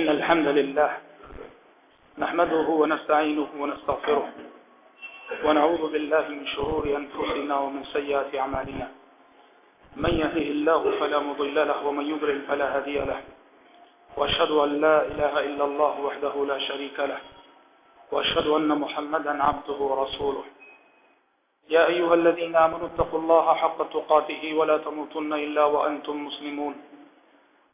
إن الحمد لله نحمده ونستعينه ونستغفره ونعوذ بالله من شرور أنفسنا ومن سيئات أعمالنا. من يهده الله فلا مضل له ومن يضلل فلا هادي له. وأشهد أن لا إله إلا الله وحده لا شريك له. وأشهد أن محمدا عبده ورسوله. يا أيها الذين آمنوا اتقوا الله حق تقاته ولا تموتن إلا وأنتم مسلمون.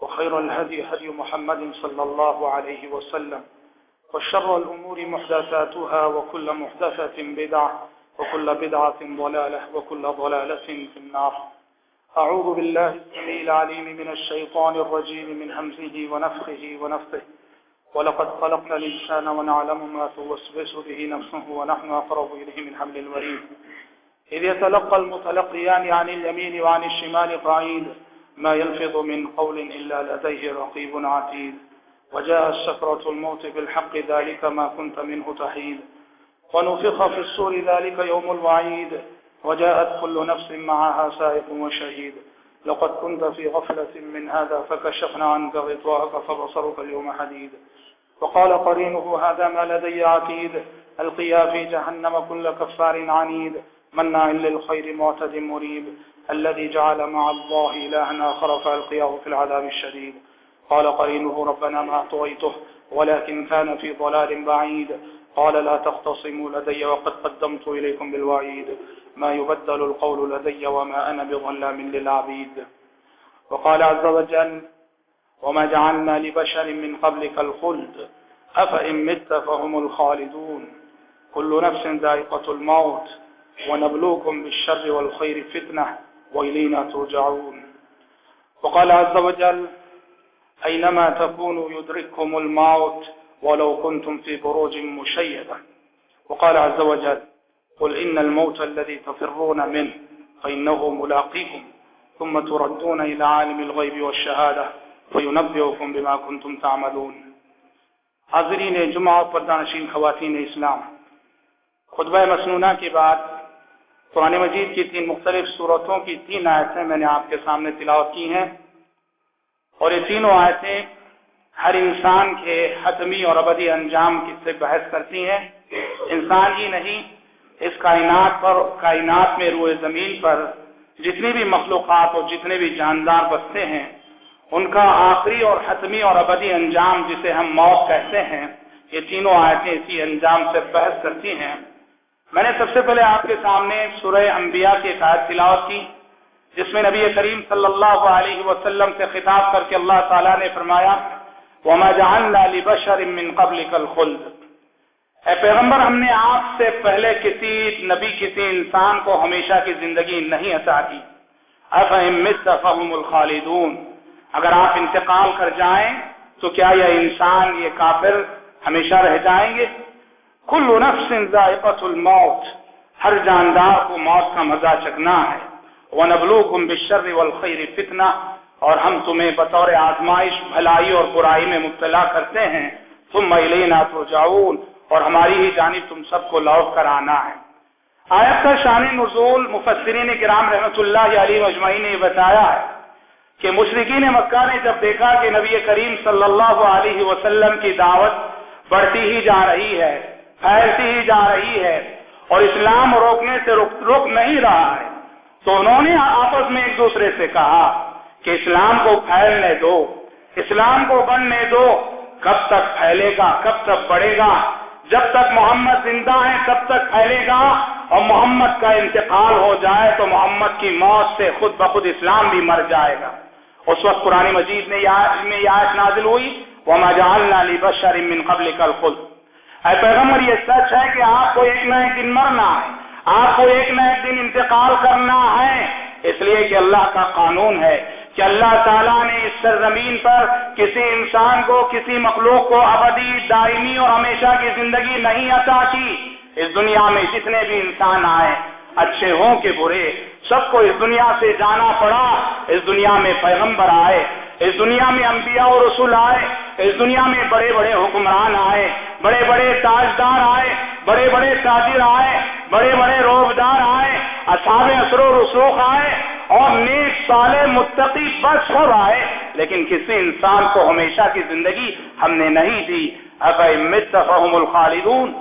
وخير الهدي هدي محمد صلى الله عليه وسلم وشر الأمور محدثاتها وكل محدثة بدعة وكل بدعة ضلالة وكل ضلالة في النار. أعوذ بالله السميع العليم من الشيطان الرجيم من همزه ونفخه ونفثه. ولقد خلقنا الإنسان ونعلم ما توسوس به نفسه ونحن أقرب إليه من حمل الوريد. إذ يتلقى المتلقيان عن اليمين وعن الشمال قعيد. ما يلفظ من قول إلا لديه رقيب عتيد. وجاء السكرة الموت بالحق، ذلك ما كنت منه تحيد. ونفخ في السور ذلك يوم الوعيد. وجاءت كل نفس معها سائق وشهيد. لقد كنت في غفلة من هذا، فكشفنا عنك غطاءك، فبصرك اليوم حديد. وقال قرينه، هذا ما لدي عتيد القيا في جهنم كل كفار عنيد. منع للخير معتد مريب. الذي جعل مع الله إلهنا آخر فألقياه في العذاب الشديد. قال قرينه، ربنا ما أطويته ولكن كان في ضلال بعيد. قال، لا تختصموا لدي وقد قدمت إليكم بالوعيد. ما يبدل القول لدي وما أنا بظلام للعبيد. وقال عز وجل، وما جعلنا لبشر من قبلك الخلد، أفإن مت فهم الخالدون. كل نفس ذائقة الموت، ونبلوكم بالشر والخير فتنة. وإلينا ترجعون. وقال عز وجل، أينما تكونوا يدرككم الموت ولو كنتم في بروج مشيدة. وقال عز وجل، قل إن الموت الذي تفرون منه فإنه ملاقيكم ثم تردون إلى عالم الغيب والشهادة فينبئكم بما كنتم تعملون. حاضرین جمعہ پردانشین خواتین اسلام. خطبہ مسنونہ کے بعد قرآن مجید کی تین مختلف صورتوں کی تین آیتیں میں نے آپ کے سامنے تلاوت کی ہیں۔ اور یہ تینوں آیتیں ہر انسان کے حتمی اور ابدی انجام کی سے بحث کرتی ہیں۔ انسان ہی نہیں، اس کائنات پر، کائنات میں روئے زمین پر جتنی بھی مخلوقات اور جتنے بھی جاندار بستے ہیں، ان کا آخری اور حتمی اور ابدی انجام جسے ہم موت کہتے ہیں، یہ تینوں آیتیں اسی انجام سے بحث کرتی ہیں۔ میں نے سب سے پہلے آپ کے سامنے سورہ انبیاء کی ایک آیت تلاوت کی، جس میں نبی کریم صلی اللہ علیہ وسلم سے خطاب کر کے اللہ تعالیٰ نے فرمایا، وما جعلنا لبشر من قبلك الخلد۔ اے پیغمبر، ہم نے آپ سے پہلے کسی نبی، کسی انسان کو ہمیشہ کی زندگی نہیں عطا کی۔ افہم مت فهم الخالدون۔ اگر آپ انتقال کر جائیں تو کیا یہ انسان، یہ کافر ہمیشہ رہ جائیں گے؟ کل نفس ذائقت الموت، ہر جاندار کو موت کا مزہ چکنا ہے۔ ونبلوکم بالشر والخیر فتنہ اور ہم تمہیں بطور آزمائش، بھلائی اور برائی میں مبتلا کرتے ہیں۔ ثم الینا ترجعون، اور ہماری ہی جانب تم سب کو لوٹ کر آنا ہے۔ آیت کا شان نزول مفسرین کرام رحمۃ اللہ علیہ مجمعین نے بتایا ہے کہ مشرقین مکہ نے جب دیکھا کہ نبی کریم صلی اللہ علیہ وسلم کی دعوت بڑھتی ہی جا رہی ہے پھیلتی ہی جا رہی ہے اور اسلام روکنے سے رک نہیں رہا ہے۔ تو انہوں نے آپس میں ایک دوسرے سے کہا کہ اسلام کو پھیلنے دو، اسلام کو بڑھنے دو۔ کب تک پھیلے گا؟ کب تک بڑھے گا؟ جب تک محمد زندہ ہے تب تک پھیلے گا؟ اور محمد کا انتقال ہو جائے تو محمد کی موت سے خود بخود اسلام بھی مر جائے گا۔ اس وقت قرآن مجید میں یہ آیت نازل ہوئی، وما جعلنا لبشر من قبلك الخلد۔ اے پیغمبر، یہ سچ ہے کہ آپ کو ایک نہ ایک دن مرنا ہے، آپ کو ایک نہ ایک دن انتقال کرنا ہے۔ اس لیے کہ اللہ کا قانون ہے کہ کہ اللہ تعالیٰ نے اس سرزمین پر کسی انسان کو، کسی مخلوق کو ابدی، دائمی اور ہمیشہ کی زندگی نہیں عطا کی۔ اس دنیا میں جتنے بھی انسان آئے، اچھے ہوں کہ برے، سب کو اس دنیا سے جانا پڑا۔ اس دنیا میں پیغمبر آئے اس دنیا میں انبیاء و رسول آئے، اس دنیا میں بڑے بڑے حکمران آئے، بڑے بڑے تاجدار آئے، بڑے بڑے تاجر آئے، بڑے بڑے روبدار آئے، اصحاب اثر و رسوخ آئے، اور نیک سال متقی بس ہو رہا ہے لیکن کسی انسان کو ہمیشہ کی زندگی ہم نے نہیں دی؟ ابم الخالدون۔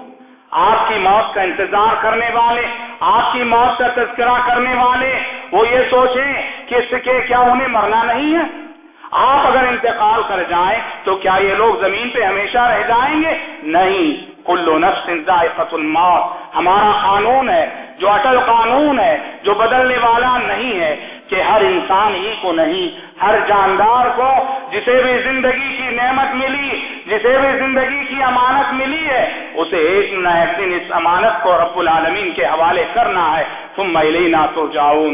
آپ کی موت کا انتظار کرنے والے، آپ کی موت کا تذکرہ کرنے والے، وہ یہ سوچیں کہ اس کے کیا انہیں مرنا نہیں ہے؟ آپ اگر انتقال کر جائیں تو کیا یہ لوگ زمین پہ ہمیشہ رہ جائیں گے؟ نہیں۔ کلو نفس ذائقت الموت۔ ہمارا قانون ہے، جو اٹل قانون ہے، جو بدلنے والا نہیں ہے، کہ ہر انسان ہی کو نہیں، ہر جاندار کو، جسے بھی زندگی کی نعمت ملی، جسے بھی زندگی کی امانت ملی ہے، اسے ایک نہ ایک دن اس امانت کو رب العالمین کے حوالے کرنا ہے۔ تم میلی نہ تو جاؤں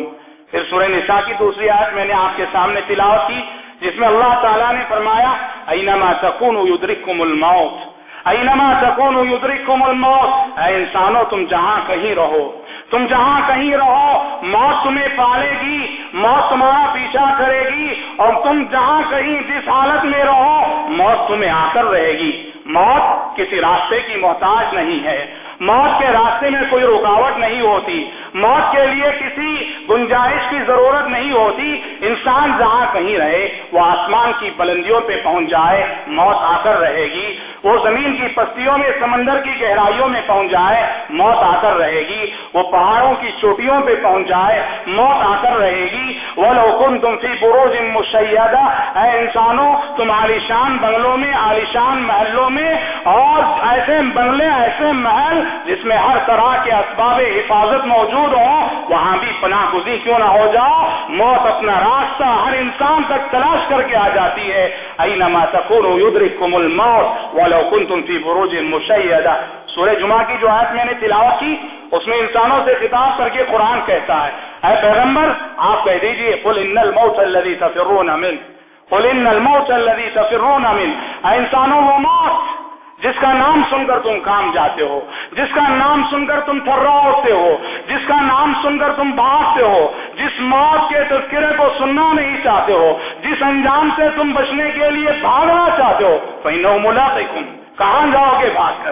پھر سورہ نساء کی دوسری آیت میں نے آپ کے سامنے تلاوت کی۔ جس میں اللہ تعالیٰ نے فرمایا، اینما تکون یدرککم الموت. اینما تکون یدرککم الموت. اے انسانوں، تم جہاں کہیں رہو، تم جہاں کہیں رہو، موت تمہیں پالے گی، موت تمہارا پیچھا کرے گی، اور تم جہاں کہیں جس حالت میں رہو، موت تمہیں آ کر رہے گی۔ موت کسی راستے کی محتاج نہیں ہے۔ موت کے راستے میں کوئی رکاوٹ نہیں ہوتی۔ موت کے لیے کسی گنجائش کی ضرورت نہیں ہوتی۔ انسان جہاں کہیں رہے، وہ آسمان کی بلندیوں پہ پہنچ جائے، موت آ کر رہے گی۔ وہ زمین کی پستیوں میں، سمندر کی گہرائیوں میں پہنچ جائے، موت آ کر رہے گی۔ وہ پہاڑوں کی چوٹیوں پہ پہنچ جائے، موت آ کر رہے گی۔ وہ لوکن تم بروج مشیدہ اے انسانوں تم عالیشان بنگلوں میں عالیشان محلوں میں، اور ایسے بنگلے، ایسے محل جس میں ہر طرح کے اسباب حفاظت موجود ہوں، وہاں بھی پناہ گزی کیوں نہ ہو جاؤ موت اپنا راستہ ہر انسان تک تلاش کر کے آ جاتی ہے۔ اینما تکونوا یدرککم الموت ولو کنتم فی بروج مشیدہ سورہ جمعہ کی جو آیت میں نے تلاوت کی، اس میں انسانوں سے خطاب کر کے قرآن کہتا ہے۔ اے پیغمبر، آپ کہہ دیجیے، قل ان الموت الذي تفرون منه، قل ان الموت الذي تفرون منه۔ اے انسانوں، وہ موت جس کا نام سن کر تم کام جاتے ہو، جس کا نام سن کر تم تھرا ہوتے ہو، جس کا نام سن کر تم بھاگتے ہو، جس موت کے تذکرے کو سننا نہیں چاہتے ہو، جس انجام سے تم بچنے کے لیے بھاگنا چاہتے ہو پہنو ملاقم کہاں جاؤ گے بھاگ کر؟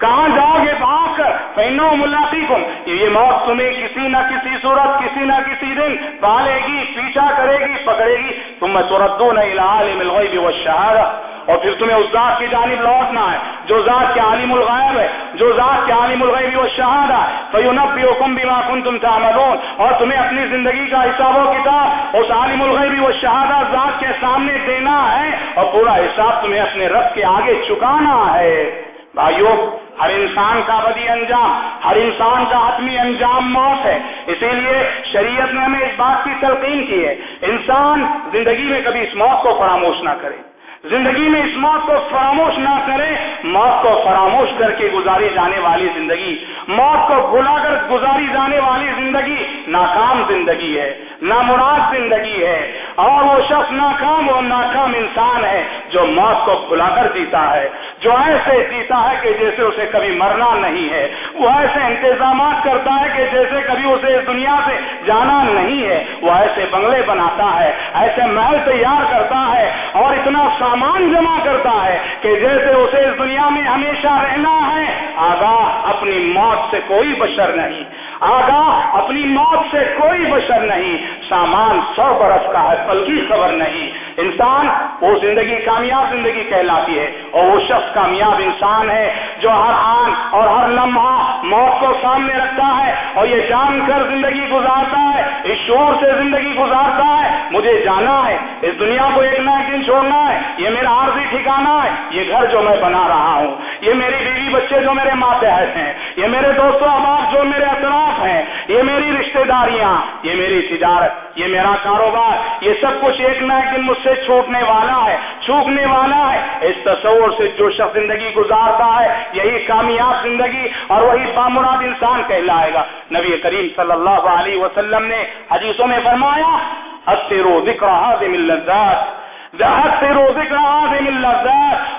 کہاں جاؤ گے بھاگ کر پہنو ملاقم یہ موت تمہیں کسی نہ کسی صورت، کسی نہ کسی دن پالے گی، پیچھا کرے گی، پکڑے گی۔ تم میں تردو نہیں عالم الغیب والشہادہ اور پھر تمہیں اس ذات کی جانب لوٹنا ہے، جو ذات کے عالم الغیب ہے، جو ذات کے عالم الغیب و شہادہ فیونبی حکم بھی کن تم تعملون۔ اور تمہیں اپنی زندگی کا حساب و کتاب اس عالم الغیبی و شہادہ ذات کے سامنے دینا ہے۔ اور پورا حساب تمہیں اپنے رب کے آگے چکانا ہے۔ بھائیوں ہر انسان کا بدی انجام، ہر انسان کا حتمی انجام موت ہے۔ اسی لیے شریعت نے ہمیں اس بات کی تلقین کی ہے۔ انسان زندگی میں کبھی اس موت کو فراموش نہ کرے۔ زندگی میں اس موت کو فراموش نہ کرے موت کو فراموش کر کے گزاری جانے والی زندگی۔ موت کو بھلا کر گزاری جانے والی زندگی ناکام زندگی ہے، نامراد زندگی ہے۔ اور وہ شخص ناکام اور ناکام انسان ہے جو موت کو بھلا کر جیتا ہے۔ جو ایسے جیتا ہے کہ جیسے اسے کبھی مرنا نہیں ہے۔ وہ ایسے انتظامات کرتا ہے کہ جیسے کبھی اسے اس دنیا سے جانا نہیں ہے۔ وہ ایسے بنگلے بناتا ہے، ایسے محل تیار کرتا ہے اور اتنا سامان جمع کرتا ہے کہ جیسے اسے اس دنیا میں ہمیشہ رہنا ہے، آگاہ اپنی موت سے کوئی بشر نہیں۔ آگاہ اپنی موت سے کوئی بشر نہیں۔ سامان سو برس کا ہے پل کی خبر نہیں۔ انسان وہ زندگی کامیاب زندگی کہلاتی ہے اور وہ شخص کامیاب انسان ہے جو ہر آن اور ہر لمحہ موت کو سامنے رکھتا ہے اور یہ جان کر زندگی گزارتا ہے، اس شور سے زندگی گزارتا ہے، مجھے جانا ہے، اس دنیا کو ایک نہ ایک دن چھوڑنا ہے، یہ میرا عارضی ٹھکانا ہے، یہ گھر جو میں بنا رہا ہوں، یہ میری بیوی بچے جو میرے ماتحت ہیں، یہ میرے دوستوں احباب جو میرے اطراف ہیں، یہ میری رشتہ داریاں، یہ میری تجارت، یہ میرا کاروبار، یہ سب کچھ ایک نہ ایک دن مجھ سے چھوٹنے والا ہے چھوٹنے والا ہے۔ اس تصور سے جو شخص زندگی گزارتا ہے، یہی کامیاب زندگی اور وہی بامراد انسان کہلائے گا۔ نبی کریم صلی اللہ علیہ وسلم نے حدیثوں میں فرمایا اکثر ذکر حاضم اللذات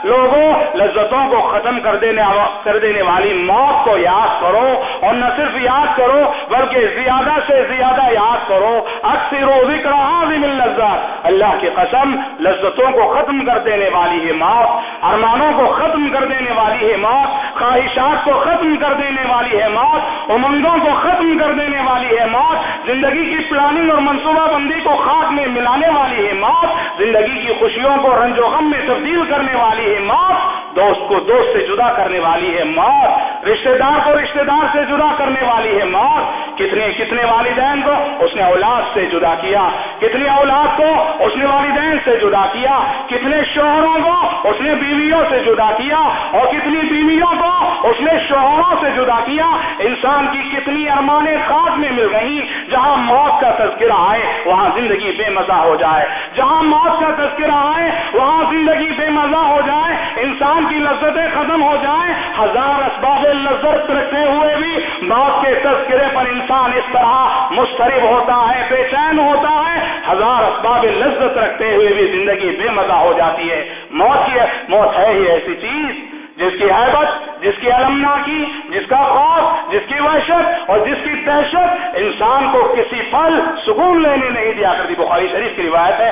لوگوں، لذتوں کو ختم کر دینے کر دینے والی موت کو یاد کرو اور نہ صرف یاد کرو، بلکہ زیادہ سے زیادہ یاد کرو۔ اکثر و ذکر عظیم اللذات اللہ کی قسم، لذتوں کو ختم کر دینے والی ہے موت، ارمانوں کو ختم کر دینے والی ہے موت۔ خواہشات کو ختم کر دینے والی ہے موت امنگوں کو ختم کر دینے والی ہے موت، زندگی کی پلاننگ اور منصوبہ بندی کو خاک میں ملانے والی ہے موت، زندگی کی خوشیوں کو رنج و غم میں تبدیل کرنے والی ہے موت، دوست کو دوست سے جدا کرنے والی ہے موت۔ رشتہ دار کو رشتہ دار سے جدا کرنے والی ہے موت۔ کتنے کتنے والدین کو اس نے اولاد سے جدا کیا۔ کتنی اولاد کو اس نے والدین سے جدا کیا۔ کتنے شوہروں کو اس نے بیویوں سے جدا کیا۔ اور کتنی بیویوں کو اس نے شوہروں سے جدا کیا۔ انسان کی کتنی ارمانیں خاص میں مل گئی جہاں موت کا تذکرہ آئے، وہاں زندگی بے مزہ ہو جائے۔ جہاں موت کا تذکرہ آئے، وہاں زندگی بے مزہ ہو جائے۔ انسان کی لذتیں ختم ہو جائیں۔ ہزار اسباب لذت رکھتے ہوئے بھی موت کے تذکرے پر انسان اس طرح مسترب ہوتا ہے، بے چین ہوتا ہے۔ ہزار اسباب لذت رکھتے ہوئے بھی زندگی بے مزہ ہو جاتی ہے۔ موت کی موت ہے ہی ایسی چیز جس کی حیبت، جس کی علمنا کی، جس کا خوف، جس کی وحشت اور جس کی دہشت انسان کو کسی پل سکون لینے نہیں دیا کرتی۔ بخاری شریف کی روایت ہے۔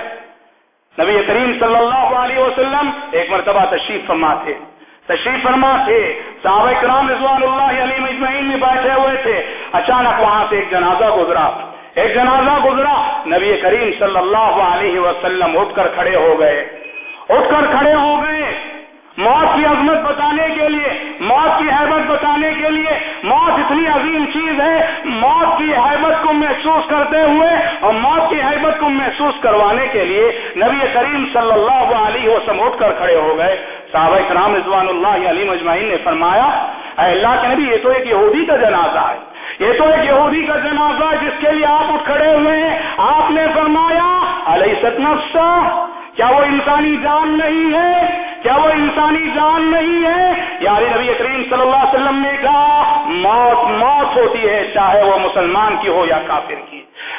نبی کریم صلی اللہ علیہ وسلم ایک مرتبہ تشریف فرما تھے تشریف فرما تھے۔ صحابہ کرام رضوان اللہ علی مجمعین میں بیٹھے ہوئے تھے۔ اچانک وہاں سے ایک جنازہ گزرا۔ ایک جنازہ گزرا۔ نبی کریم صلی اللہ علیہ وسلم اٹھ کر کھڑے ہو گئے۔ اٹھ کر کھڑے ہو گئے۔ موت کی عظمت بتانے کے لیے، موت کی حیبت بتانے کے لیے موت اتنی عظیم چیز ہے، موت کی حیبت کو محسوس کرتے ہوئے اور موت کی حیبت کو محسوس کروانے کے لیے نبی کریم صلی اللہ علیہ وسلم اٹھ کر کھڑے ہو گئے۔ صحابہ کرام رضوان اللہ علی مجمعین نے فرمایا، اے اللہ کے نبی، یہ تو ایک یہودی کا جنازہ ہے۔ یہ تو ایک یہودی کا جنازہ ہے جس کے لیے آپ اٹھ کھڑے ہوئے ہیں۔ آپ نے فرمایا علیہ ستنفسا کیا وہ انسانی جان نہیں ہے؟ کیا وہ انسانی جان نہیں ہے؟ یار نبی کریم صلی اللہ علیہ وسلم نے کہا، موت موت ہوتی ہے، چاہے وہ مسلمان کی ہو یا کافر کی۔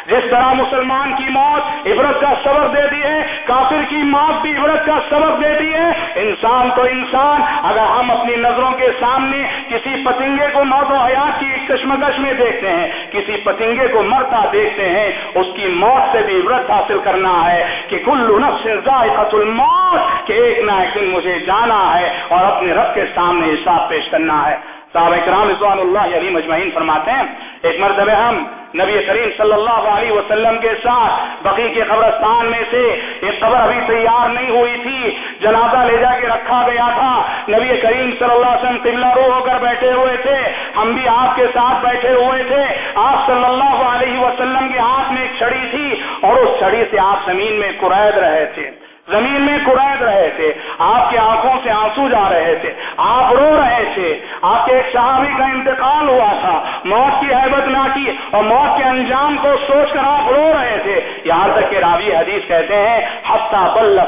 جس طرح مسلمان کی موت عبرت کا سبق دیتی ہے، کافر کی موت بھی عبرت کا سبق دیتی ہے۔ انسان تو انسان، اگر ہم اپنی نظروں کے سامنے کسی پتنگے کو موت و حیات کی کشمکش میں دیکھتے ہیں، کسی پتنگے کو مرتا دیکھتے ہیں، اس کی موت سے بھی عبرت حاصل کرنا ہے کہ کلو نفس ذائقت الموت، کہ ایک نہ ایک دن مجھے جانا ہے اور اپنے رب کے سامنے حساب پیش کرنا ہے۔ صحابہ کرام رضوان اللہ علی مجمعین فرماتے ہیں، ایک مرتبہ ہم نبی کریم صلی اللہ علیہ وسلم کے ساتھ بقی کے قبرستان میں سے ایک قبر ابھی تیار نہیں ہوئی تھی، جنازہ لے جا کے رکھا گیا تھا۔ نبی کریم صلی اللہ علیہ وسلم قبلہ رو ہو کر بیٹھے ہوئے تھے، ہم بھی آپ کے ساتھ بیٹھے ہوئے تھے۔ آپ صلی اللہ علیہ وسلم کے ہاتھ میں ایک چھڑی تھی اور اس چھڑی سے آپ زمین میں قرید رہے تھے۔ زمین میں قرید رہے تھے، آپ کی آنکھوں سے آنسو جا رہے تھے، آپ رو رہے تھے، آپ کے ایک صحابی کا انتقال ہوا تھا، موت کی حیبت نہ کی اور موت کے انجام کو سوچ کر آپ رو رہے تھے۔ یہاں تک کہ راوی حدیث کہتے ہیں ہفتہ بل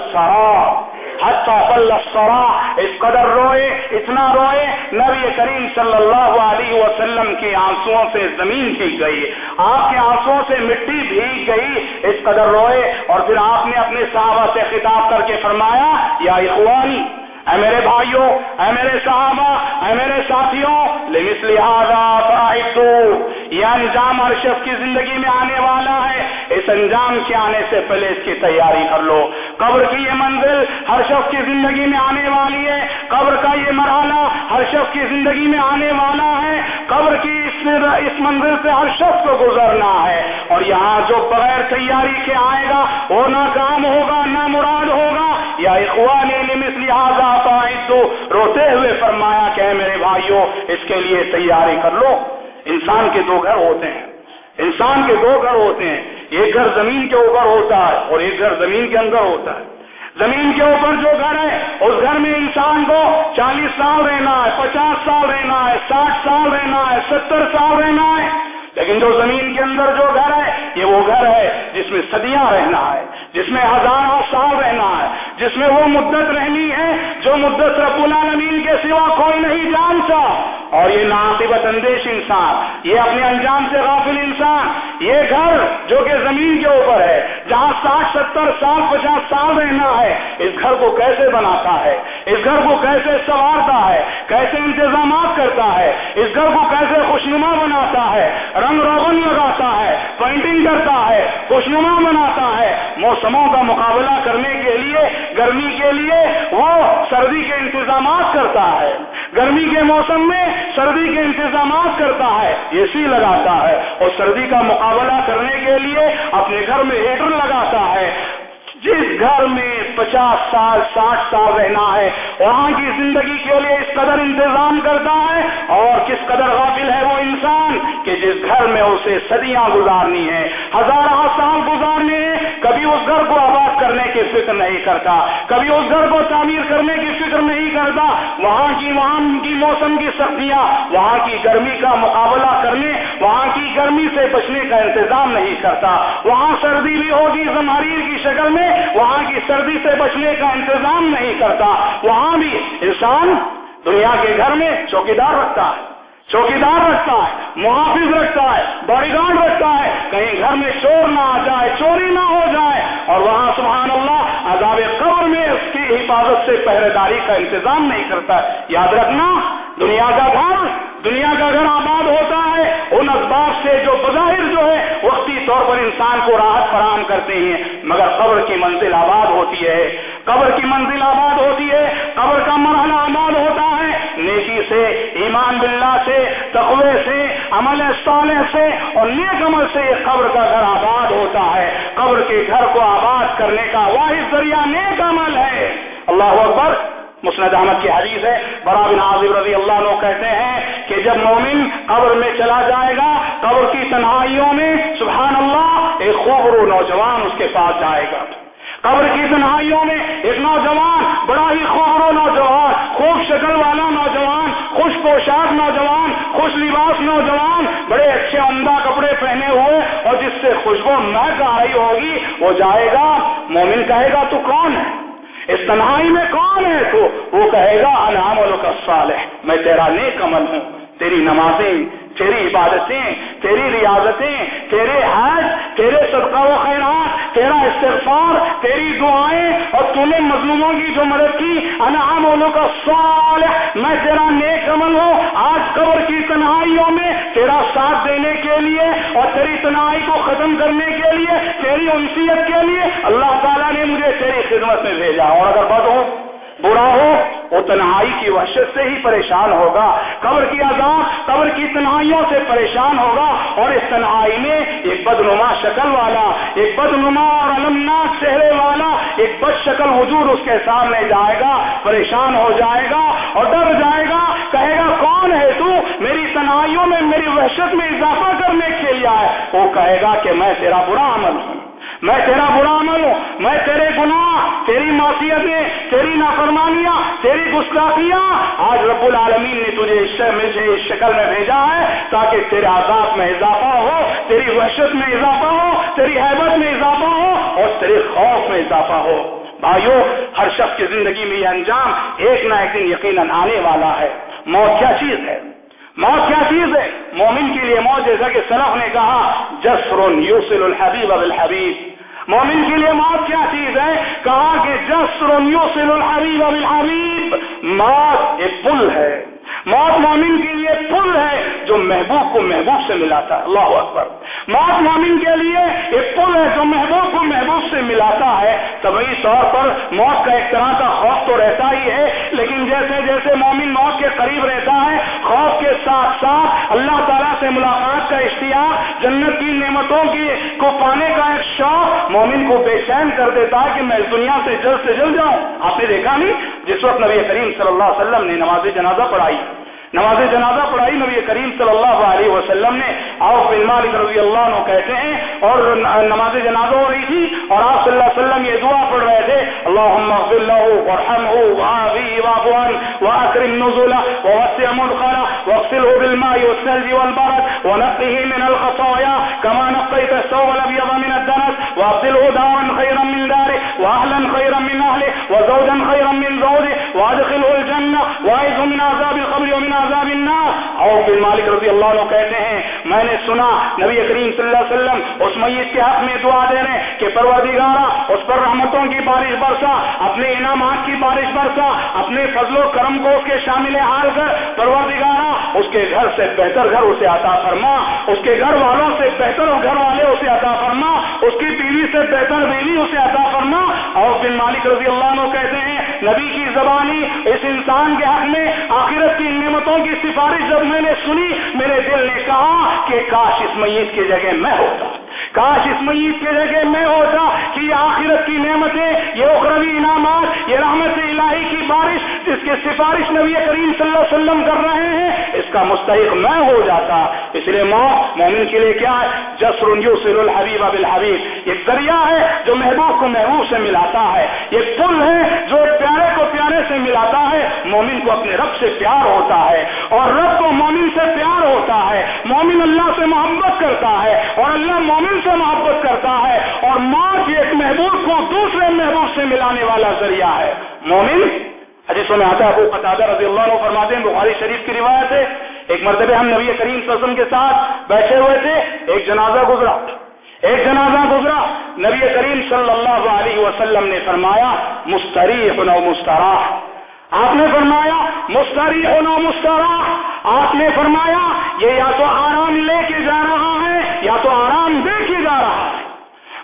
اس قدر روئے اتنا روئے نبی کریم صلی اللہ علیہ وسلم کے آنسو سے زمین بھیگ گئی، آپ کے آنسو سے مٹی بھیگ گئی، اس قدر روئے اور پھر آپ نے اپنے صحابہ سے خطاب کر کے فرمایا، یا اخوانی اے میرے بھائیوں، اے میرے صحابہ، اے میرے ساتھیوں لہذا یہ انجام ہر شخص کی زندگی میں آنے والا ہے۔ اس انجام کے آنے سے پہلے اس کی تیاری کر لو۔ قبر کی یہ منزل ہر شخص کی زندگی میں آنے والی ہے۔ قبر کا یہ مرحلہ ہر شخص کی زندگی میں آنے والا ہے۔ قبر کی اس منزل سے ہر شخص کو گزرنا ہے۔ اور یہاں جو بغیر تیاری کے آئے گا، وہ نہ کام ہوگا نہ مراد ہوگا۔ یا اخوانی لہذا روتے ہوئے فرمایا کہ اے میرے بھائیوں اس کے لیے تیاری کر لو۔ انسان کے دو گھر ہوتے ہیں۔ انسان کے دو گھر ہوتے ہیں۔ ایک گھر زمین کے اوپر ہوتا ہے اور ایک گھر زمین کے اندر ہوتا ہے۔ زمین کے اوپر جو گھر ہے، اس گھر میں انسان کو چالیس سال رہنا ہے، پچاس سال رہنا ہے، ساٹھ سال رہنا ہے، ستر سال رہنا ہے۔ لیکن جو زمین کے اندر جو گھر ہے، یہ وہ گھر ہے جس میں صدیاں رہنا ہے، جس میں ہزاروں سال رہنا ہے۔ جس میں وہ مدت رہنی ہے جو مدت رب العالمین کے سوا کوئی نہیں جانتا۔ اور یہ ناقبت اندیش انسان، یہ اپنے انجام سے غافل انسان، یہ گھر جو کہ زمین کے اوپر ہے، جہاں ساٹھ، ستر سال پچاس سال رہنا ہے، اس گھر کو کیسے بناتا ہے؟ اس گھر کو کیسے سنوارتا ہے؟ کیسے انتظامات کرتا ہے؟ اس گھر کو کیسے خوشنما بناتا ہے؟ رنگ روغن لگاتا ہے؟ پینٹنگ کرتا ہے؟ خوشنما بناتا ہے؟ موسموں کا مقابلہ کرنے کے لیے، گرمی کے لیے وہ سردی کے انتظامات کرتا ہے۔ گرمی کے موسم میں سردی کے انتظامات کرتا ہے اے سی لگاتا ہے اور سردی کا مقابلہ کرنے کے لیے اپنے گھر میں ہیٹر لگاتا ہے۔ جس گھر میں پچاس سال، ساٹھ سال رہنا ہے، وہاں کی زندگی کے لیے اس قدر انتظام کرتا ہے۔ اور کس قدر غافل ہے وہ انسان کہ جس گھر میں اسے صدیاں گزارنی ہے ہزارہ سال گزارنے ہیں، کبھی اس گھر کو آباد کرنے کی فکر نہیں کرتا، کبھی اس گھر کو تعمیر کرنے کی فکر نہیں کرتا، وہاں کی وہاں کی موسم کی سختیاں، وہاں کی گرمی کا مقابلہ کرنے، وہاں کی گرمی سے بچنے کا انتظام نہیں کرتا۔ وہاں سردی بھی ہوگی زماریر کی شکل میں، وہاں کی سردی سے بچنے کا انتظام نہیں کرتا۔ وہاں بھی انسان دنیا کے گھر میں چوکیدار رکھتا ہے۔ چوکیدار رکھتا ہے، محافظ رکھتا ہے باڈی گارڈ رکھتا ہے۔ کہیں گھر میں چور نہ آ جائے، چوری نہ ہو جائے۔ اور وہاں سبحان اللہ عذاب قبر میں اس کی حفاظت سے پہرے داری کا انتظام نہیں کرتا۔ یاد رکھنا، دنیا کا گھر، دنیا کا گھر آباد ہوتا ہے۔ ان اسباب سے جو بظاہر جو ہے، وقتی طور پر انسان کو راحت فراہم کرتے ہیں۔ مگر قبر کی منزل آباد ہوتی ہے۔ قبر کی منزل آباد ہوتی ہے۔ قبر کا مرحلہ آباد ہوتا ہے نیکی سے، ایمان باللہ سے، تقوی سے، عمل صالح سے اور نیک عمل سے یہ قبر کا گھر آباد ہوتا ہے۔ قبر کے گھر کو آباد کرنے کا واحد ذریعہ نیک عمل ہے۔ اللہ اکبر، مسند احمد کی حدیث ہے۔ برا بن عاظم رضی اللہ عنہ کہتے ہیں کہ جب مومن قبر میں چلا جائے گا، قبر کی تنہائیوں میں سبحان اللہ ایک خوبرو نوجوان اس کے پاس جائے گا۔ قبر کی تنہائیوں میں ایک نوجوان، بڑا ہی خوبرو نوجوان، خوب شکل والا نوجوان خوش پوشاک نوجوان، خوش لباس نوجوان، بڑے اچھے عمدہ کپڑے پہنے ہوئے، اور جس سے خوشبو مہک آ رہی ہوگی، وہ جائے گا، مومن کہے گا، تو کون ہے؟ اس تنہائی میں کون ہے تو؟ وہ کہے گا، انعام کا سوال ہے میں تیرا نیک عمل ہوں، تیری نمازیں تیری عبادتیں، تیری ریاضتیں، تیرے حج، تیرے صدقہ و خیرات، تیرا استغفار، تیری دعائیں اور تو نے مظلوموں کی جو مدد کی انعام کا سوال میں تیرا نیک عمل ہوں، آج قبر کی تنہائیوں میں تیرا ساتھ دینے کے لیے اور تیری تنہائی کو ختم کرنے کے لیے، تیری انسیت کے لیے اللہ تعالیٰ نے مجھے تیری خدمت میں بھیجا اور اگر بد برا ہو، وہ تنہائی کی وحشت سے ہی پریشان ہوگا۔ قبر کی عذاب، قبر کی تنہائیوں سے پریشان ہوگا۔ اور اس تنہائی میں ایک بدنما شکل والا، ایک بدنما اور المناک چہرے والا، ایک بد شکل وجود اس کے سامنے جائے گا، پریشان ہو جائے گا اور ڈر جائے گا۔ کہے گا، کون ہے تو میری تنہائیوں میں، میری وحشت میں اضافہ کرنے کے لیے آئے وہ کہے گا کہ میں تیرا برا عمل ہوں۔ میں تیرا برا عمل ہوں، میں تیرے گناہ، تیری معصیتیں تیری نافرمانیاں، تیری گستاخیاں، آج رب العالمین نے تجھے اس شکل میں بھیجا ہے تاکہ تیرے آزاد میں اضافہ ہو، تیری وحشت میں اضافہ ہو، تیری حیبت میں اضافہ ہو اور تیرے خوف میں اضافہ ہو۔ بھائیو، ہر شخص کی زندگی میں یہ انجام ایک نہ ایک دن یقیناً آنے والا ہے۔ موت کیا چیز ہے؟ موت کیا چیز ہے؟ مومن کے لیے موت جیسا کہ سلف نے کہا، جسر یوسل الحبیب الحبیب مومن کے لیے موت کیا چیز ہے؟ کہا کہ جسر یوسل الحبیب الحبیب موت ایک پل ہے۔ موت مومن کے لیے پل ہے جو محبوب کو محبوب سے ملاتا ہے۔ اللہ اکبر۔ موت مومن کے لیے ایک پل ہے جو محبوب سے ملاتا ہے طبی طور پر موت کا ایک طرح کا خوف تو رہتا ہی ہے، لیکن جیسے جیسے مومن موت کے قریب رہتا ہے، خوف کے ساتھ ساتھ اللہ تعالیٰ سے ملاقات کا اشتہار جنت کی نعمتوں کی، کو پانے کا ایک شوق مومن کو بے چین کر دیتا ہے کہ میں اس دنیا سے جلد سے جلد جاؤں۔ آپ نے دیکھا نہیں؟ جس وقت نبی کریم صلی اللہ علیہ وسلم نے نماز جنازہ پڑھائی۔ نماز جنازہ پڑھائی نبی کریم صلی اللہ علیہ وسلم نے آؤ بن مالک رضی اللہ عنہ کہتے ہیں، اور نماز جنازہ ہو رہی تھی، اور آپ صلی اللہ علیہ وسلم یہ دعا پڑھ رہے تھے اللهم اغفر له وارحمه وعافيه واعف عنه واكرم نزله ووسع مدخله واغسله بالماء والثلج والبرد ونقه من الخطايا كما نقيت الثوب الابيض من الدنس وابدله دارا خيرا من داره واهلا خيرا من اهله وزوجا خيرا من زوجه وادخله الجنه واعذه من عذاب القبر ومن عذاب النار اور بن مالک رضی اللہ عنہ کہتے ہیں، میں نے سنا، نبی کریم صلی اللہ علیہ وسلم اس میت کے حق میں دعا دے رہے کہ پروردگارا اس پر رحمتوں کی بارش برسا، اپنے انعامات کی بارش برسا، اپنے فضل و کرم کو اس کے شامل حال کر پروردگارا اس کے گھر سے بہتر گھر اسے عطا فرما، اس کے گھر والوں سے بہتر گھر والے اسے عطا فرما، اس کی بیوی سے بہتر بیوی اسے عطا فرما۔ اور بن مالک رضی اللہ عنہ کہتے ہیں، نبی کی زبانی اس انسان کے حق میں، آخرت کی نعمتوں کی سفارش جب میں نے سنی، میرے دل نے کہا کہ کاش اس میت کی جگہ میں ہوتا۔ کاش اس میت کی جگہ میں ہوتا کہ یہ آخرت کی نعمتیں، یہ اخروی انعامات، یہ رحمت الہی کی بارش جس کی سفارش نبی کریم صلی اللہ علیہ وسلم کر رہے ہیں، اس کا مستحق میں ہو جاتا۔ اس لیے موت، مومن کے لیے کیا ہے؟ جسر یوسر الحبیب اب الحبیب ایک ذریعہ ہے جو محبوب کو محبوب سے ملاتا ہے۔ ایک پل ہے جو پیارے کو پیارے سے ملاتا ہے۔ مومن کو اپنے رب سے پیار ہوتا ہے۔ اور رب کو مومن سے پیار ہوتا ہے۔ مومن اللہ سے محبت کرتا ہے۔ اور اللہ مومن سے محبت کرتا ہے اور موت ایک محبوب کو دوسرے محبوب سے ملانے والا ذریعہ ہے۔ مومن، حدیثوں میں آتا ہے، ابو قطادہ رضی اللہ عنہ فرماتے ہیں، بخاری شریف کی روایت ہے، ایک مرتبہ ہم نبی کریم صلی اللہ علیہ وسلم کے ساتھ بیٹھے ہوئے تھے، ایک جنازہ گزرا۔ ایک جنازہ گزرا۔ نبی کریم صلی اللہ علیہ وسلم نے فرمایا، مستریح و مستراح۔ آپ نے فرمایا مستری ہونا مسترا آپ نے فرمایا، یہ یا تو آرام لے کے جا رہا ہے یا تو آرام دے کے جا رہا ہے۔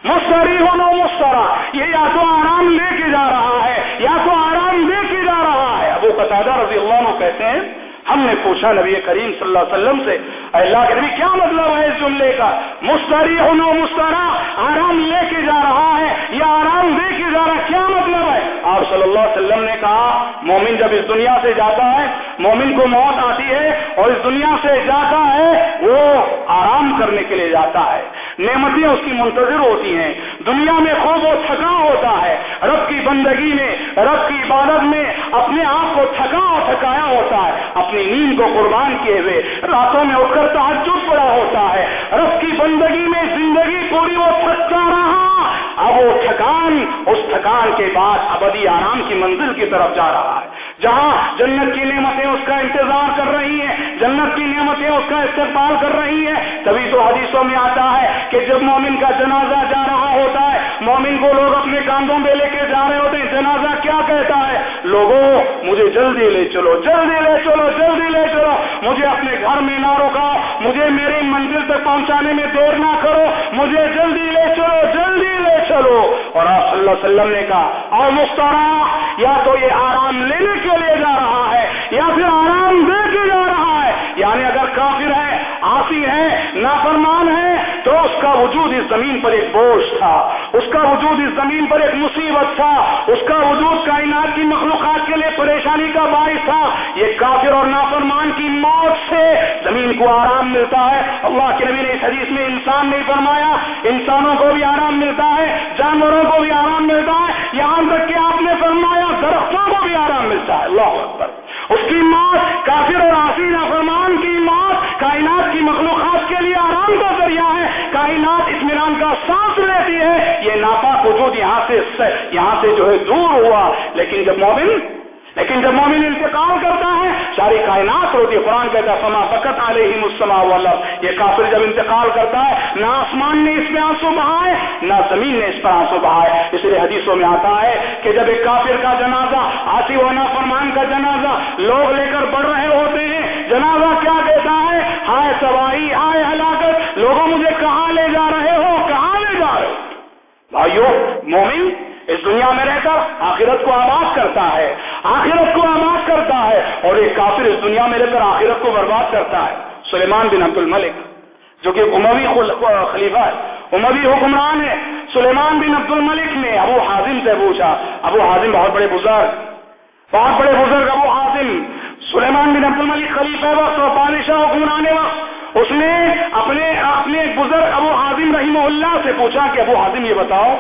مستری ہونا مسترا، یہ یا تو آرام لے کے جا رہا ہے، یا تو آرام دے کے جا رہا ہے۔ ابو قطادہ رضی اللہ عنہ کہتے ہیں ہم نے پوچھا نبی کریم صلی اللہ علیہ وسلم سے اللہ کے نبی، کیا مطلب ہے اس جملے کا؟ مستری ہونا مسترا، آرام لے کے جا رہا ہے یا آرام دے کے جا رہا ہے؟ کیا مطلب ہے؟ آپ صلی اللہ علیہ وسلم نے کہا، مومن جب اس دنیا سے جاتا ہے، مومن کو موت آتی ہے اور اس دنیا سے جاتا ہے، وہ آرام کرنے کے لیے جاتا ہے۔ نعمتیں اس کی منتظر ہوتی ہیں۔ دنیا میں خوب و تھکا ہوتا ہے۔ رب کی بندگی میں، رب کی عبادت میں اپنے آپ کو تھکا اور تھکایا ہوتا ہے۔ اپنی نیند کو قربان کیے ہوئے، راتوں میں اٹھ کر تحجد پڑا ہوتا ہے۔ رب کی بندگی میں زندگی پوری وہ تھکا رہا۔ اب وہ تھکان، اس تھکان کے بعد ابدی آرام کی منزل کی طرف جا رہا ہے۔ جہاں جنت کی نعمتیں اس کا انتظار کر رہی ہیں، جنت کی نعمتیں اس کا استقبال کر رہی ہیں، تبھی تو حدیثوں میں آتا ہے کہ جب مومن کا جنازہ جا رہا ہوتا ہے، مومن کو لوگ اپنے کاندھوں میں لے کے جا رہے ہوتے ہیں، جنازہ کیا کہتا ہے؟ لوگوں، مجھے جلدی لے چلو، جلدی لے چلو، جلدی لے چلو، مجھے اپنے گھر میں نہ روکاؤ مجھے میری منزل تک پہنچانے میں دیر نہ کرو، مجھے جلدی لے چلو، جلدی لے چلو۔ اور آپ صلی اللہ علیہ وسلم نے کہا اور مسترا یا تو یہ آرام لینے کے لیے جا رہا ہے یا پھر آرام ہے ہے، نافرمان ہے، تو اس کا وجود اس زمین پر ایک بوجھ تھا۔ اس کا وجود اس زمین پر ایک مصیبت تھا۔ اس کا وجود کائنات کی مخلوقات کے لیے پریشانی کا باعث تھا۔ یہ کافر اور نافرمان کی موت سے زمین کو آرام ملتا ہے۔ اللہ کے نبی نے اس حدیث میں انسان نہیں فرمایا، انسانوں کو بھی آرام ملتا ہے، جانوروں کو بھی آرام ملتا ہے۔ یہاں تک کہ آپ نے فرمایا، درختوں کو بھی آرام ملتا ہے۔ اللہ اکبر۔ اس کی موت کافر اور آسی نافرمان کی موت کائنات کی مخلوقات کے لیے آرام کا ذریعہ ہے۔ کائنات اطمینان کا سانس لیتی ہے۔ یہ ناپاک وجود یہاں سے یہاں سے جو ہے دور ہوا۔ لیکن جب مومن لیکن جب مومن انتقال کرتا ہے، ساری کائنات ہوتی ہے۔ قرآن کہتا ہے، فما فقط علیہ مسلم واللہ یہ کافر جب انتقال کرتا ہے، نہ آسمان نے اس پہ آنسو بہائے، نہ زمین نے اس پر آنسو بہائے۔ اس لیے حدیثوں میں آتا ہے کہ جب ایک کافر کا جنازہ آسی و فرمان کا جنازہ لوگ لے کر بڑھ رہے ہوتے ہیں، جنازہ کیا کہتا ہے؟ ہائے سوائی ہائے ہلاکت، لوگوں مجھے کہاں لے جا رہے ہو؟ کہاں لے جا رہے ہو؟ بھائیو، مومن اس دنیا میں رہ کر آخرت کو آباد کرتا ہے، آخرت کو آباد کرتا ہے اور ایک کافر اس دنیا میں رہ کر آخرت کو برباد کرتا ہے۔ سلیمان بن عبد الملک، جو کہ اموی خلیفہ ہے، اموی حکمران ہے۔ سلیمان بن عبد الملک نے ابو حازم سے پوچھا، ابو حازم بہت بڑے بزرگ، بہت بڑے بزرگ ابو حازم، سلیمان بن عبد الملک خلیفہ وقت اور بادشاہ حکمران وقت۔ اس نے اپنے اپنے بزرگ ابو حازم رحیم اللہ سے پوچھا کہ ابو حازم یہ بتاؤ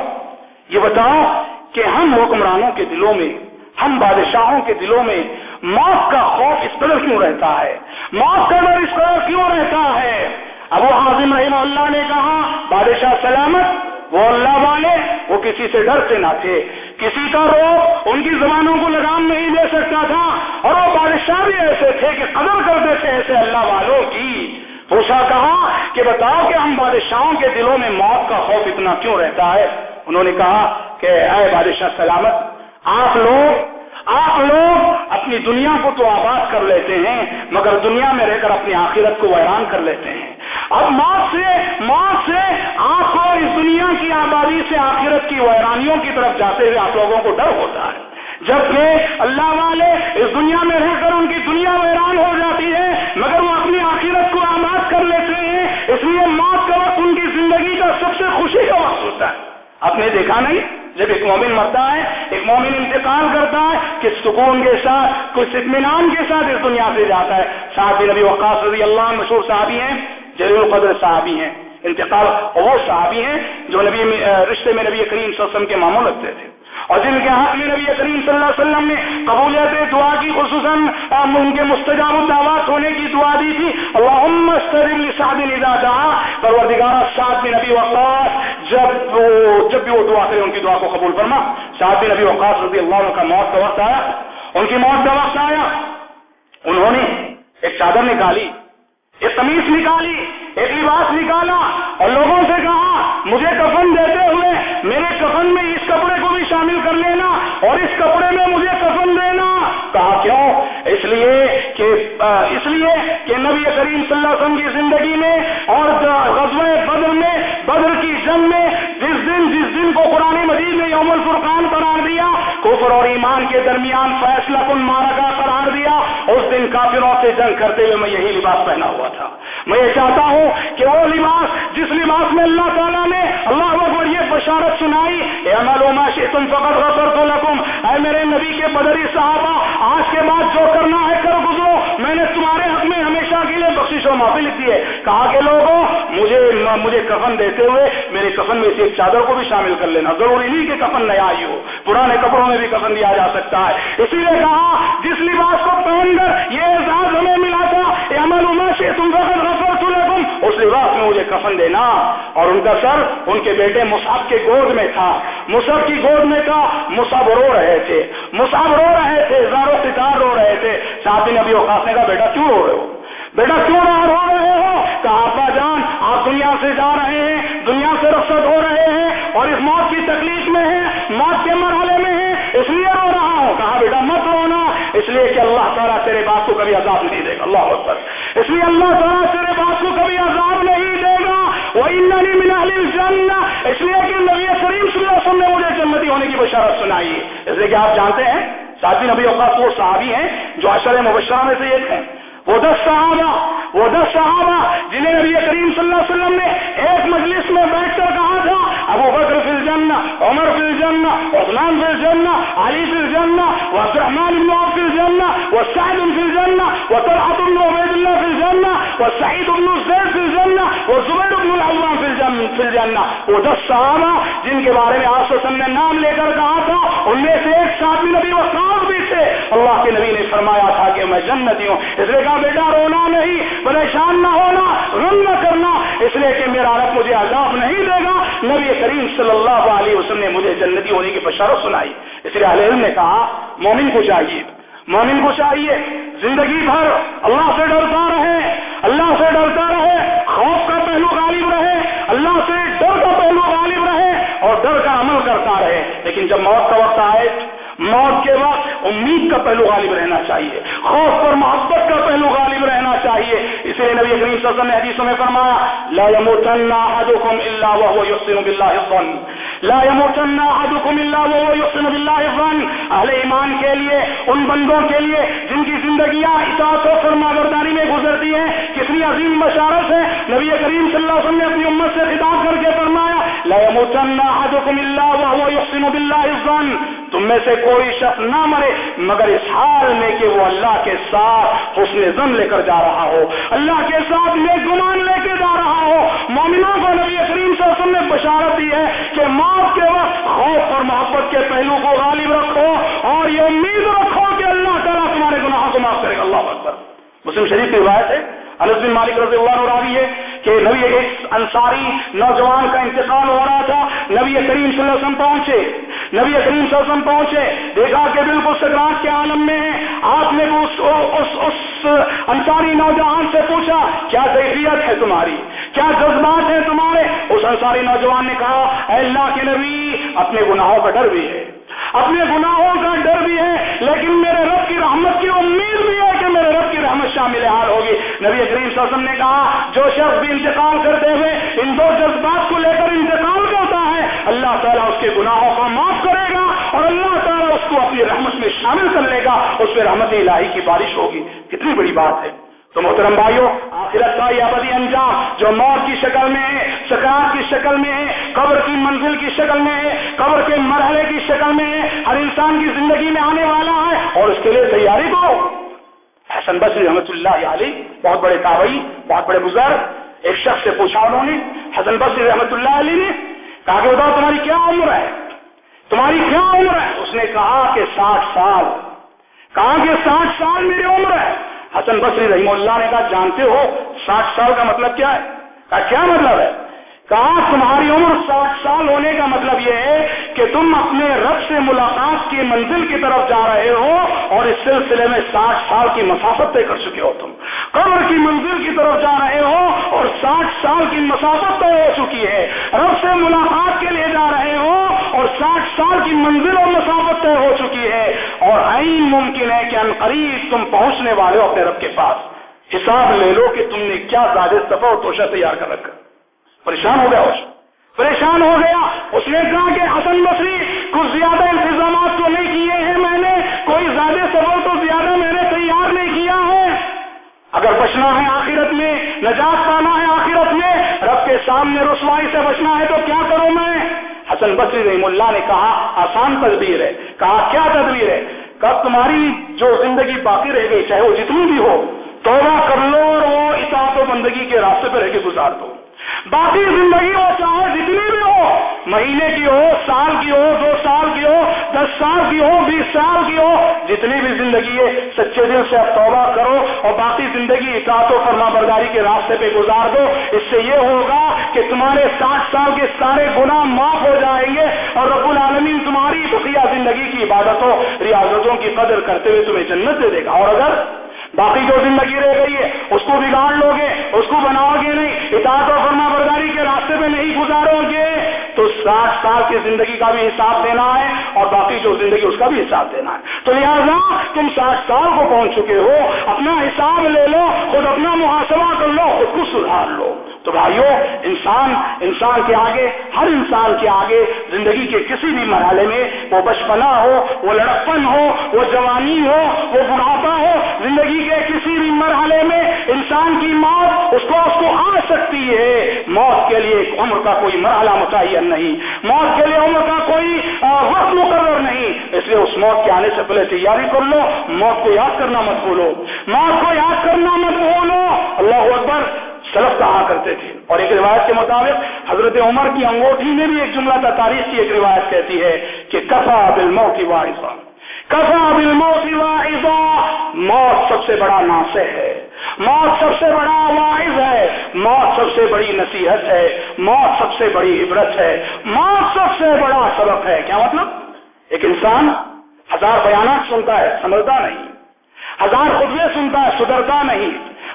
یہ بتاؤ کہ ہم حکمرانوں کے دلوں میں، ہم بادشاہوں کے دلوں میں موت کا خوف اس قدر کیوں رہتا ہے؟ موت کا ڈر اس قدر کیوں رہتا ہے؟ ابو حاضم رحم اللہ نے کہا، بادشاہ سلامت، وہ اللہ والے، وہ کسی سے ڈرتے نہ تھے۔ کسی کا روح ان کی زبانوں کو لگام نہیں دے سکتا تھا، اور وہ بادشاہ بھی ایسے تھے کہ قدر کرتے تھے ایسے اللہ والوں کی۔ پوچھا کہا کہ بتاؤ کہ ہم بادشاہوں کے دلوں میں موت کا خوف اتنا کیوں رہتا ہے؟ انہوں نے کہا کہ اے بادشاہ سلامت، آپ لوگ آپ لوگ اپنی دنیا کو تو آباد کر لیتے ہیں، مگر دنیا میں رہ کر اپنی آخرت کو ویران کر لیتے ہیں۔ اب موت سے موت سے آپ کو اس دنیا کی آبادی سے آخرت کی ویرانیوں کی طرف جاتے ہوئے آپ لوگوں کو ڈر ہوتا ہے۔ جبکہ اللہ والے اس دنیا میں رہ کر ان کی دنیا ویران ہو جاتی ہے، مگر وہ اپنی آخرت کو آباد کر لیتے ہیں۔ اس لیے موت کا وقت ان کی زندگی کا سب سے خوشی کا وقت ہوتا ہے۔ آپ نے دیکھا نہیں؟ جب ایک مومن مرتا ہے، ایک مومن انتقال کرتا ہے، کہ سکون کے ساتھ، کچھ اطمینان کے ساتھ اس دنیا سے جاتا ہے۔ ساتھ نبی وقاص رضی اللہ مشہور صحابی ہیں، جلیل القدر صحابی ہیں۔ انتقال وہ صحابی ہیں جو نبی رشتے میں نبی کریم صلی اللہ علیہ وسلم کے ماموں لگتے تھے۔ اور جن کے حق میں نبی کریم صلی اللہ علیہ وسلم نے قبولیت دعا کی، خصوصاً ان کے مستجاب الدعوات ہونے کی دعا دی تھی، اللہم استرم لسعد اللہ پروردگار سعد بن نبی وقاص، جب جب بھی وہ دعا کرے، ان کی دعا کو قبول فرما۔ سعد بن نبی وقاص رضی اللہ عنہ کا موت کا وقت آیا۔ ان کی موت کا وقت آیا۔ انہوں نے ایک چادر نکالی، ایک تمیز نکالی، ایک لباس نکالا اور لوگوں سے کہا، مجھے کفن دیتے ہوئے، میرے کفن میں اس کپڑے اور اس کپڑے میں مجھے کفن دینا۔ کہا کیوں؟ اس لیے کہ اس لیے کہ نبی کریم صلی اللہ علیہ وسلم کی زندگی میں اور غزوہ بدر میں، بدر کی جنگ میں جس دن جس دن کو قرآن مجید نے یوم الفرقان قرار دیا، کفر اور ایمان کے درمیان فیصلہ کن مارکا قرار دیا، اس دن کافروں سے جنگ کرتے ہوئے میں یہی لباس پہنا ہوا تھا۔ میں یہ چاہتا ہوں کہ وہ لباس، جس لباس میں اللہ تعالیٰ نے اللہ اکبر یہ بشارت سنائی، اے تم فقط غفر تو لکم۔ اے میرے نبی کے بدری صحابہ، آج کے بعد جو کرنا ہے کر گزرو۔ میں نے تمہارے حق میں ہمیشہ کے لیے بخش و معافی لکھ دی ہے۔ کہا کہ لوگوں، مجھے مجھے کفن دیتے ہوئے میرے کفن میں سے ایک چادر کو بھی شامل کر لینا۔ ضروری نہیں کہ کفن نیا آئی ہو۔ پرانے کپڑوں میں بھی کفن دیا جا سکتا ہے۔ اسی لیے کہا، جس لباس کو پہن کر یہ اعزاز ہمیں ملا تھا عمل عمر سے تم فقط غفر اس لباس میں مجھے کفن دینا اور ان کا سر ان کے بیٹے مصعب کے گود میں تھا۔ مصعب کی گود میں تھا، مصعب رو رہے تھے۔ مصعب رو رہے تھے، زارو ستار رو رہے تھے۔ ساتھ نبی وقاص نے کہا، بیٹا، کیوں رو رہے ہو؟ بیٹا، کیوں نہ رو رہے ہو؟ کہا آپا جان، آپ دنیا سے جا رہے ہیں، دنیا سے رخصت ہو رہے ہیں اور اس موت کی تکلیف میں ہیں، موت کے مرحلے میں ہیں، اس لیے رو رہا ہوں۔ کہا، بیٹا، مت رونا، اس لیے کہ اللہ تعالیٰ تیرے باپ کو کبھی عذاب نہیں دے گا۔ اللہ اکبر۔ اس لیے اللہ تعالیٰ تیرے باپ کو کبھی عذاب نہیں دے گا۔ وہ ملا جننا اس لیے کہ نبی کریم صلی اللہ علیہ وسلم نے مجھے جنتی ہونے کی بشارت سنائی۔ ہے اس لیے کہ آپ جانتے ہیں، ساتھی نبی اوقات وہ صحابی ہیں جو اشر مبشرہ میں سے ایک ہیں۔ وہ دس صحابہ، وہ دس صحابہ جنہیں نبی کریم صلی اللہ علیہ وسلم نے ایک مجلس میں بیٹھ کر کہا تھا، ابو بکر فی الجنہ، عمر فی الجنہ، عثمان فی الجنہ، علی فی الجنہ وعبد الرحمن بن عوف فی الجنہ، وسعد فی الجنہ وطلحة بن عبید اللہ فی الجنہ، وسعید بن زید فی الجنہ، وزبیر بن العوام فی الجنہ فی الجنہ۔ وہ دس صحابہ جن کے بارے میں آپ نے نام لے کر کہا تھا، ان میں سے ایک ساتھ نبی وقاص بھی تھے اللہ کے نبی نے فرمایا تھا کہ میں جنتی ہوں۔ اس لیے کہا، بیٹا، رونا نہیں، پریشان نہ ہونا رن نہ کرنا۔ اس لیے کہ میرا رب مجھے عذاب نہیں دے گا۔ نبی کریم صلی اللہ علیہ وسلم نے مجھے جنتی ہونے کی بشارت سنائی۔ اس لیے علم نے کہا، مومن کو چاہیے۔ مومن کو چاہیے۔ زندگی بھر اللہ سے ڈرتا رہے۔ اللہ سے ڈرتا رہے۔ خوف کا پہلو غالب رہے۔ اللہ سے ڈر کا پہلو غالب رہے اور ڈر کا عمل کرتا رہے۔ لیکن جب موت کا وقت آئے موت کے وقت امید کا پہلو غالب رہنا چاہیے، خوف پر محبت کا پہلو غالب رہنا چاہیے۔ اس لیے نبی کریم صلی اللہ علیہ وسلم نے حدیثوں میں فرمایا، لا يموتن احدكم الا وهو يحسن بالله الظن۔ لا يموتن احدكم الا وهو يحسن بالله الظن اہل ایمان کے لیے، ان بندوں کے لیے جن کی زندگیاں اطاعت و فرمانبرداری میں گزرتی ہیں، کتنی عظیم بشارت ہے۔ نبی کریم صلی اللہ علیہ وسلم نے اپنی امت سے خطاب کر کے فرمایا الظن. تم میں سے کوئی شخص نہ مرے، مگر اس حال میں کہ وہ اللہ کے ساتھ حسن زن لے کر جا رہا ہو، اللہ کے ساتھ میں گمان لے کے جا رہا ہو۔ مومنوں کو نبی کریم صلی اللہ علیہ وسلم نے بشارت دی ہے کہ موت کے وقت خوف اور محبت کے پہلو کو غالب رکھو اور یہ امید رکھو کہ اللہ تعالیٰ تمہارے گناہوں کو معاف کرے گا۔ اللہ اکبر۔ مسلم شریف کی روایت ہے۔ انس بن مالک رضی اللہ عنہ راوی ہے کہ نبی ایک انصاری نوجوان کا انتقال ہو رہا تھا نبی کریم صلی اللہ علیہ وسلم پہنچے۔ نبی کریم صلی اللہ علیہ وسلم پہنچے دیکھا کہ بالکل سکرات کے عالم میں ہے۔ آپ نے اس, اس, اس انصاری نوجوان سے پوچھا کیا کیفیت ہے تمہاری؟ کیا جذبات ہیں تمہارے؟ اس انصاری نوجوان نے کہا اے اللہ کے نبی اپنے گناہوں کا ڈر بھی ہے۔ اپنے گناہوں کا ڈر بھی ہے، لیکن میرے رب کی رحمت کی امید بھی ہے کہ میرے رب کی رحمت شامل حال ہوگی۔ نبی کریم صلی اللہ علیہ وسلم نے کہا، جو شخص بھی انتقال کرتے ہوئے ان دو جذبات کو لے کر انتقال کرتا ہے، اللہ تعالیٰ اس کے گناہوں کو معاف کرے گا اور اللہ تعالیٰ اس کو اپنی رحمت میں شامل کر لے گا، اس پہ رحمت الہی کی بارش ہوگی۔ کتنی بڑی بات ہے۔ تو محترم بھائیوں آخرت کا یہ ابدی انجام جو موت کی شکل میں ہے، سکرات کی شکل میں ہے، قبر کی منزل کی شکل میں ہے، قبر کے مرحلے کی شکل میں ہے، ہر انسان کی زندگی میں آنے والا ہے اور اس کے لیے تیاری کو حسن بصری رحمۃ اللہ علی بہت بڑے تابعی، بہت بڑے بزرگ، ایک شخص سے پوچھا انہوں نے، حسن بصری رحمۃ اللہ علی نے، کہا کہ بتاؤ تمہاری کیا عمر ہے؟ تمہاری کیا عمر ہے؟ اس نے کہا کہ ساٹھ سال۔ کہا کہ ساٹھ سال میری عمر ہے۔ حسن بصری رحیم اللہ نے کہا، جانتے ہو ساٹھ سال کا مطلب کیا ہے؟ کہا، کیا مطلب ہے؟ کہا، تمہاری عمر ساٹھ سال ہونے کا مطلب یہ ہے کہ تم اپنے رب سے ملاقات کی منزل کی طرف جا رہے ہو اور اس سلسلے میں ساٹھ سال کی مسافت طے کر چکے ہو تم۔ قبر کی منزل کی طرف جا رہے ہو اور ساٹھ سال کی مسافت طے ہو چکی ہے۔ رب سے ملاقات کے لیے جا رہے ہو اور ساٹھ سال کی منزل اور مسافت طے ہو چکی ہے اور عین ممکن ہے کہ ان قریب تم پہنچنے والے ہو اپنے رب کے پاس۔ حساب لے لو کہ تم نے کیا زیادہ سفر اور توشہ تیار کر رکھا۔ پریشان ہو گیا اس پریشان ہو گیا۔ اس نے کہا کہ حسن بصری، کچھ زیادہ انتظامات تو نہیں کیے ہیں میں نے۔ کوئی زیادہ سفر تو زیادہ میں نے تیار نہیں کیا ہے۔ اگر بچنا ہے آخرت میں، نجات پانا ہے آخرت میں، رب کے سامنے رسوائی سے بچنا ہے تو کیا کروں میں؟ حسن بصری رحم اللہ نے کہا، آسان تدبیر ہے۔ کہا، کیا تدبیر ہے؟ کب تمہاری جو زندگی باقی رہ گئی، چاہے وہ جتنی بھی ہو، توبہ کر لو اور وہ اطاعت و بندگی کے راستے پہ رہ کے گزار دو۔ باقی زندگی وہ چاہے جتنی بھی ہو مہینے کی ہو، سال کی ہو، دو سال کی ہو، دس سال کی ہو، بیس سال کی ہو، جتنی بھی زندگی ہے، سچے دل سے اب توبہ کرو اور باقی زندگی اطاعت و فرما برداری کے راستے پہ گزار دو۔ اس سے یہ ہوگا کہ تمہارے ساٹھ سال کے سارے گناہ معاف ہو جائیں گے اور رب العالمین تمہاری بقیہ زندگی کی عبادتوں ریاضتوں کی قدر کرتے ہوئے تمہیں جنت دے دے گا اور اگر باقی جو زندگی رہ گئی ہے، اس کو بگاڑ لو گے اس کو بناؤ گے نہیں، اطاعت و فرما برداری کے راستے میں نہیں گزارو گے تو ساٹھ سال کی زندگی کا بھی حساب دینا ہے اور باقی جو زندگی اس کا بھی حساب دینا ہے۔ تو لہٰذا تم ساٹھ سال کو پہنچ چکے ہو، اپنا حساب لے لو، خود اپنا محاسبہ کر لو، خود کو سدھار لو۔ تو بھائیو، انسان انسان کے آگے، ہر انسان کے آگے زندگی کے کسی بھی مرحلے میں وہ بچپنا ہو، وہ لڑکپن ہو، وہ جوانی ہو، وہ بڑھاپا ہو، زندگی کے کسی بھی مرحلے میں انسان کی موت اس کو اس کو آ سکتی ہے۔ موت کے لیے عمر کا کوئی مرحلہ متعین نہیں۔ موت کے لیے عمر کا کوئی وقت مقرر نہیں۔ اس لیے اس موت کے آنے سے پہلے تیاری کر لو۔ موت کو یاد کرنا مت بھولو۔ موت کو یاد کرنا مت بھولو۔ اللہ اکبر سلف کہا کرتے تھے۔ اور ایک روایت کے مطابق حضرت عمر کی انگوٹھی میں بھی ایک جملہ تھا، تاریخ کی ایک روایت کہتی ہے کہ کفا بلمو کی واحضہ کفا بلمو کی موت سب سے بڑا ناصح ہے۔ موت سب سے بڑا واعظ ہے۔ موت سب سے بڑی نصیحت ہے۔ موت سب سے بڑی عبرت ہے۔ موت سب سے بڑا سبق ہے۔ کیا مطلب؟ ایک انسان ہزار بیانات سنتا ہے، سمجھتا نہیں۔ ہزار خطبے سنتا ہے، سدھرتا نہیں۔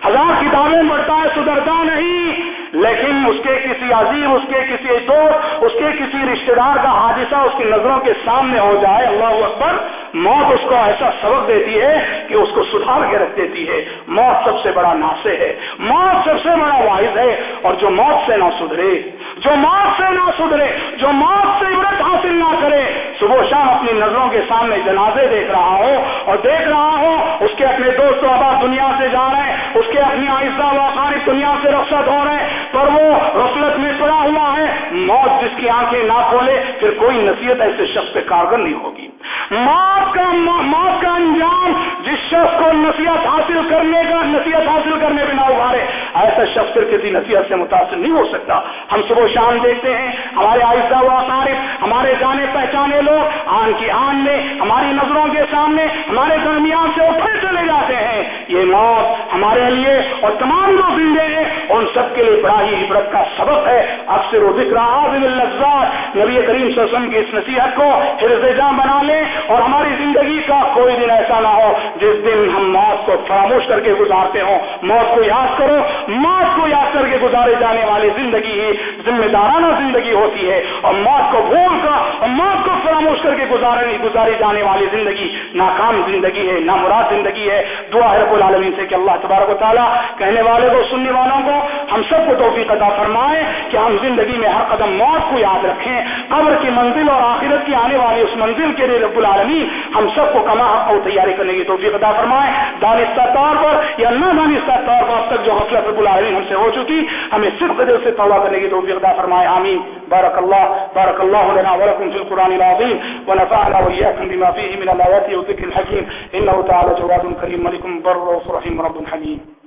ہزار کتابیں پڑھتا ہے، سدھرتا نہیں۔ لیکن اس کے کسی عظیم، اس کے کسی دوست، اس کے کسی رشتے دار کا حادثہ اس کی نظروں کے سامنے ہو جائے، اللہ اکبر موت اس کو ایسا سبق دیتی ہے کہ اس کو سدھار کے رکھ دیتی ہے۔ موت سب سے بڑا ناسے ہے۔ موت سب سے بڑا واحد ہے اور جو موت سے نہ سدھرے۔ جو موت سے نہ سدھرے، جو موت سے عبرت حاصل نہ کرے، صبح شام اپنی نظروں کے سامنے جنازے دیکھ رہا ہو اور دیکھ رہا ہو اس کے اپنے دوست و احباب دنیا سے جا رہے ہیں، اس کے اپنی آہستہ واقعی دنیا سے رخصت ہو رہے ہیں، پر وہ غفلت میں پڑا ہوا ہے۔ موت جس کی آنکھیں نہ کھولے، پھر کوئی نصیحت ایسے شخص پہ کارگر نہیں ہوگی۔ موت موت کا موت کا انجام جس شخص کو نصیحت حاصل کرنے کا، نصیحت حاصل کرنے پہ نہ ابھارے، ایسا شخص پھر کسی نصیحت سے متاثر نہیں ہو سکتا۔ ہم صبح شام دیکھتے ہیں۔ ہمارے آہستہ و عارف ہمارے جانے پہچانے لوگ آن کی آن میں، ہماری نظروں کے سامنے، ہمارے درمیان سے اٹھے چلے جاتے ہیں۔ یہ موت ہمارے لیے اور تمام جو زندے ہیں، ان سب کے لیے بڑا ہی عبرت کا سبق ہے۔ اکثر و ذکر نبی کریم صلی اللہ علیہ وسلم کی اس نصیحت کو حرز جام بنا لیں اور ہماری زندگی کا کوئی دن ایسا نہ ہو۔ جس دن ہم موت کو فراموش کر کے گزارتے ہوں، موت کو یاد کرو، موت کو یاد کر کے گزارے جانے والی زندگی ہی ذمہ دارانہ زندگی ہوتی ہے۔ اور موت کو بھول کر، اور موت کو فراموش کر کے گزارے گزاری جانے والی زندگی ناکام زندگی ہے، نامراد زندگی ہے۔ دعا رب العالمین سے کہ اللہ تبارک و تعالیٰ کہنے والے کو، سننے والوں کو ہم سب کو توفیق عطا فرمائے کہ ہم زندگی میں ہر قدم موت کو یاد رکھیں۔ قبر کی منزل اور آخرت کی آنے والی اس منزل کے لیے رب العالمین ہم سب کو کما حق اور تیاری کرنے کی توفیق توفیق عطا فرمائے دانستہ طور پر یا نہ دانستہ طور پر اب تک جو حفلت رب العالمین ہم سے ہو چکی، ہمیں صرف دل سے توبہ کرنے کی توفیق عطا فرمائے، آمین۔ بارك الله بارك الله لنا ولكم في القرآن العظيم ونفعنا وإياكم بما فيه من الآيات والذكر الحكيم إنه تعالى جواد كريم ملك بر رحيم رب حليم